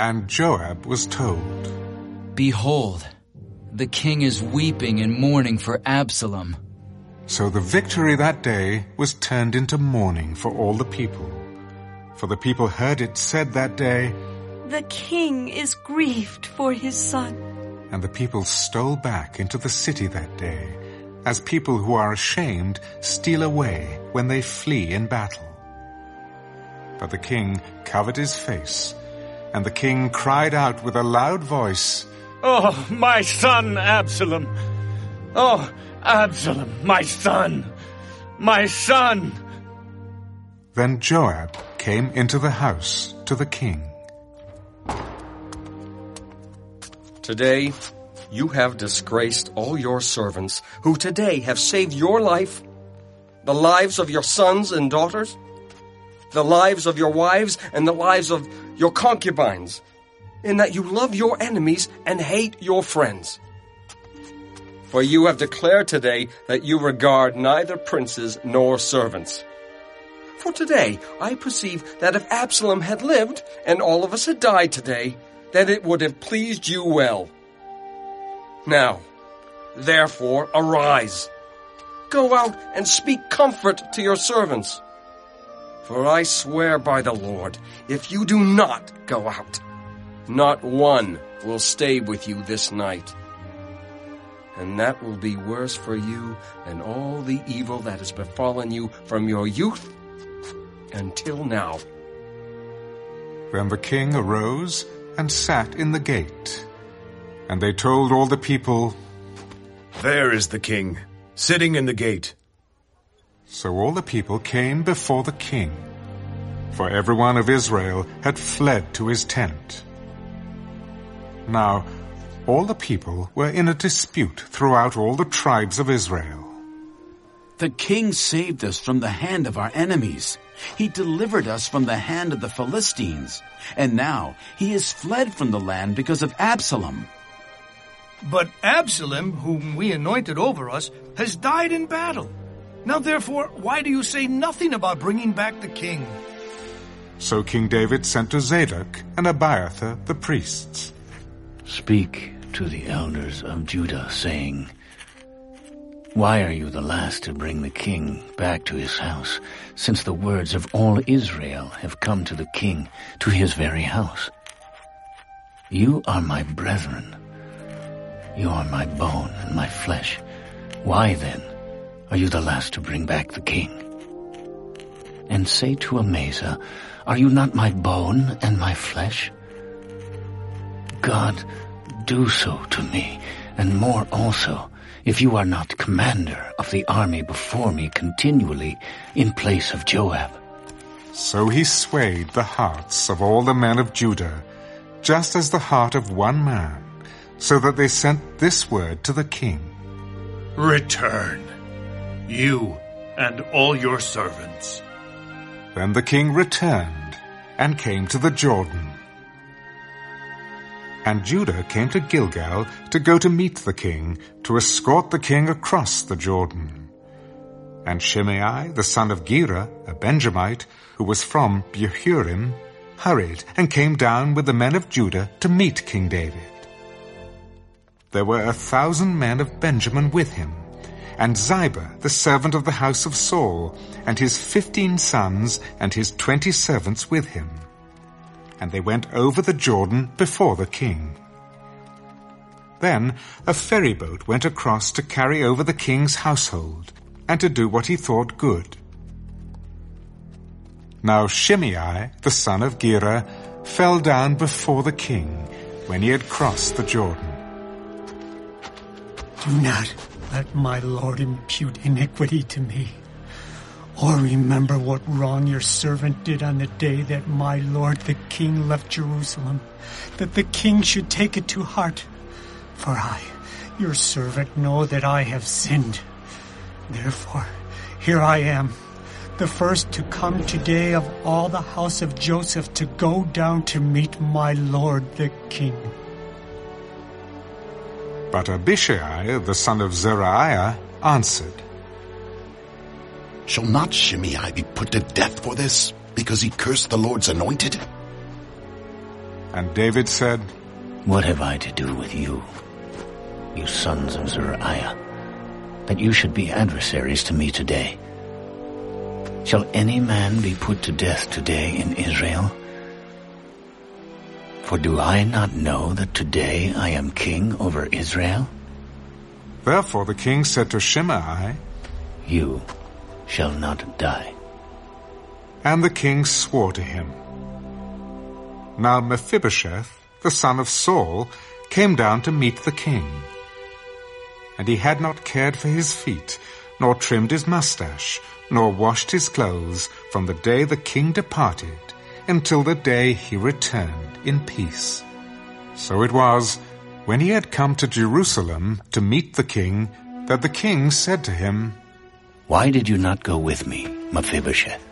And Joab was told, Behold, the king is weeping and mourning for Absalom. So the victory that day was turned into mourning for all the people. For the people heard it said that day, The king is grieved for his son. And the people stole back into the city that day, as people who are ashamed steal away when they flee in battle. But the king covered his face, and the king cried out with a loud voice, Oh, my son Absalom! Oh, Absalom, my son! My son! Then Joab came into the house to the king. Today, you have disgraced all your servants, who today have saved your life, the lives of your sons and daughters, the lives of your wives, and the lives of your concubines, in that you love your enemies and hate your friends. For you have declared today that you regard neither princes nor servants. For today I perceive that if Absalom had lived, and all of us had died today, then it would have pleased you well. Now, therefore, arise. Go out and speak comfort to your servants. For I swear by the Lord, if you do not go out, not one will stay with you this night. And that will be worse for you than all the evil that has befallen you from your youth until now. Then the king arose and sat in the gate. And they told all the people, There is the king, sitting in the gate. So all the people came before the king, for every one of Israel had fled to his tent. Now all the people were in a dispute throughout all the tribes of Israel. The king saved us from the hand of our enemies. He delivered us from the hand of the Philistines. And now he has fled from the land because of Absalom. But Absalom, whom we anointed over us, has died in battle. Now therefore, why do you say nothing about bringing back the king? So King David sent to Zadok and Abiathar the priests. Speak to the elders of Judah, saying, Why are you the last to bring the king back to his house, since the words of all Israel have come to the king, to his very house? You are my brethren. You are my bone and my flesh. Why then are you the last to bring back the king? And say to Amasa, Are you not my bone and my flesh? God, do so to me, and more also, if you are not commander of the army before me continually in place of Joab. So he swayed the hearts of all the men of Judah, just as the heart of one man, so that they sent this word to the king. Return, you and all your servants. Then the king returned and came to the Jordan. And Judah came to Gilgal to go to meet the king, to escort the king across the Jordan. And Shimei, the son of Gera, a Benjamite, who was from Bahurim, hurried and came down with the men of Judah to meet King David. There were a thousand men of Benjamin with him, and Ziba, the servant of the house of Saul, and his fifteen sons and his twenty servants with him and they went over the Jordan before the king. Then a ferry boat went across to carry over the king's household, and to do what he thought good. Now Shimei, the son of Gera, fell down before the king when he had crossed the Jordan. Do not let my lord impute iniquity to me. Or remember what wrong your servant did on the day that my lord the king left Jerusalem, that the king should take it to heart. For I, your servant, know that I have sinned. Therefore, here I am, the first to come today of all the house of Joseph to go down to meet my lord the king. But Abishai, the son of Zeruiah, answered, Shall not Shimei be put to death for this, because he cursed the Lord's anointed? And David said, What have I to do with you, you sons of Zeruiah, that you should be adversaries to me today? Shall any man be put to death today in Israel? For do I not know that today I am king over Israel? Therefore the king said to Shimei, You shall not die. And the king swore to him. Now Mephibosheth, the son of Saul, came down to meet the king. And he had not cared for his feet, nor trimmed his mustache, nor washed his clothes from the day the king departed until the day he returned in peace. So it was, when he had come to Jerusalem to meet the king, that the king said to him, Why did you not go with me, Mephibosheth?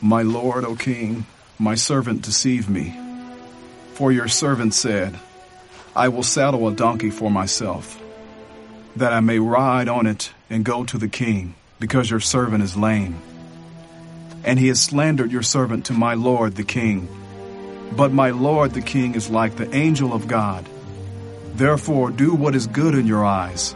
My lord, O king, my servant deceived me. For your servant said, I will saddle a donkey for myself, that I may ride on it and go to the king, because your servant is lame. And he has slandered your servant to my lord the king. But my lord the king is like the angel of God. Therefore do what is good in your eyes.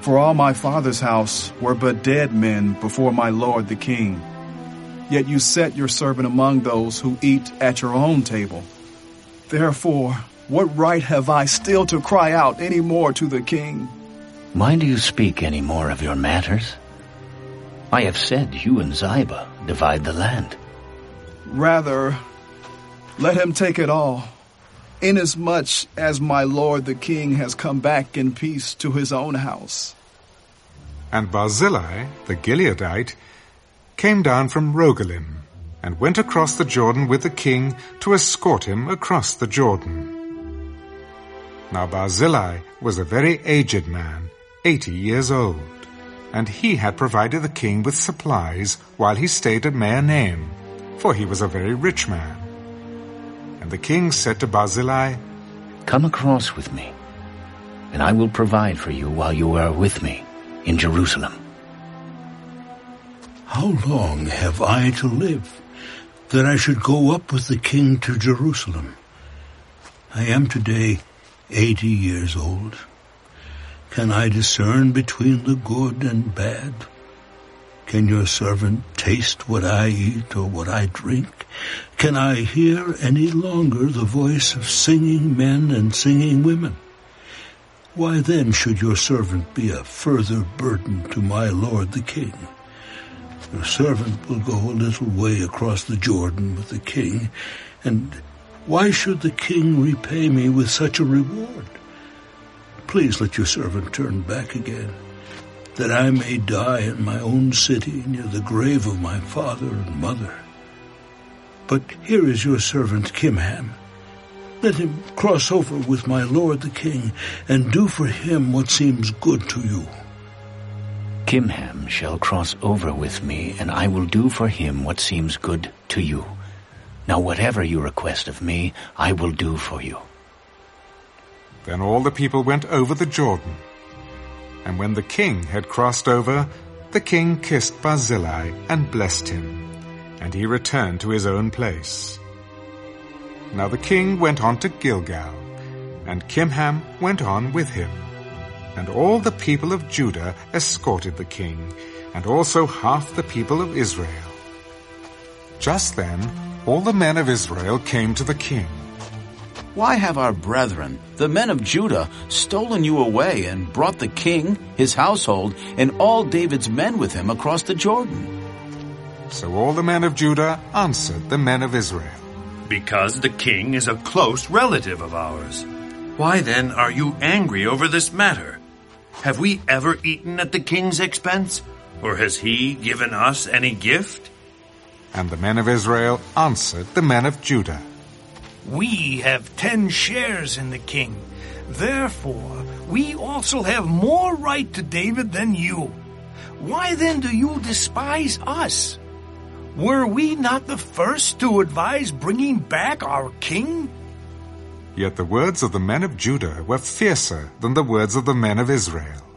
For all my father's house were but dead men before my lord the king. Yet you set your servant among those who eat at your own table. Therefore, what right have I still to cry out any more to the king? Why do you speak any more of your matters? I have said you and Ziba divide the land. Rather, let him take it all, inasmuch as my lord the king has come back in peace to his own house. And Barzillai, the Gileadite, came down from Rogelim, and went across the Jordan with the king to escort him across the Jordan. Now Barzillai was a very aged man, eighty years old, and he had provided the king with supplies while he stayed at Mahanaim, for he was a very rich man. And the king said to Barzillai, Come across with me, and I will provide for you while you are with me in Jerusalem. How long have I to live that I should go up with the king to Jerusalem? I am today eighty years old. Can I discern between the good and bad? Can your servant taste what I eat or what I drink? Can I hear any longer the voice of singing men and singing women? Why then should your servant be a further burden to my lord the king? Your servant will go a little way across the Jordan with the king, and why should the king repay me with such a reward? Please let your servant turn back again, that I may die in my own city near the grave of my father and mother. But here is your servant Kimham. Let him cross over with my lord the king, and do for him what seems good to you. Kimham shall cross over with me, and I will do for him what seems good to you. Now whatever you request of me, I will do for you. Then all the people went over the Jordan. And when the king had crossed over, the king kissed Barzillai and blessed him, and he returned to his own place. Now the king went on to Gilgal, and Kimham went on with him. And all the people of Judah escorted the king, and also half the people of Israel. Just then, all the men of Israel came to the king. Why have our brethren, the men of Judah, stolen you away and brought the king, his household, and all David's men with him across the Jordan? So all the men of Judah answered the men of Israel. Because the king is a close relative of ours. Why then are you angry over this matter? Have we ever eaten at the king's expense? Or has he given us any gift? And the men of Israel answered the men of Judah. We have ten shares in the king. Therefore, we also have more right to David than you. Why then do you despise us? Were we not the first to advise bringing back our king? Yet the words of the men of Judah were fiercer than the words of the men of Israel.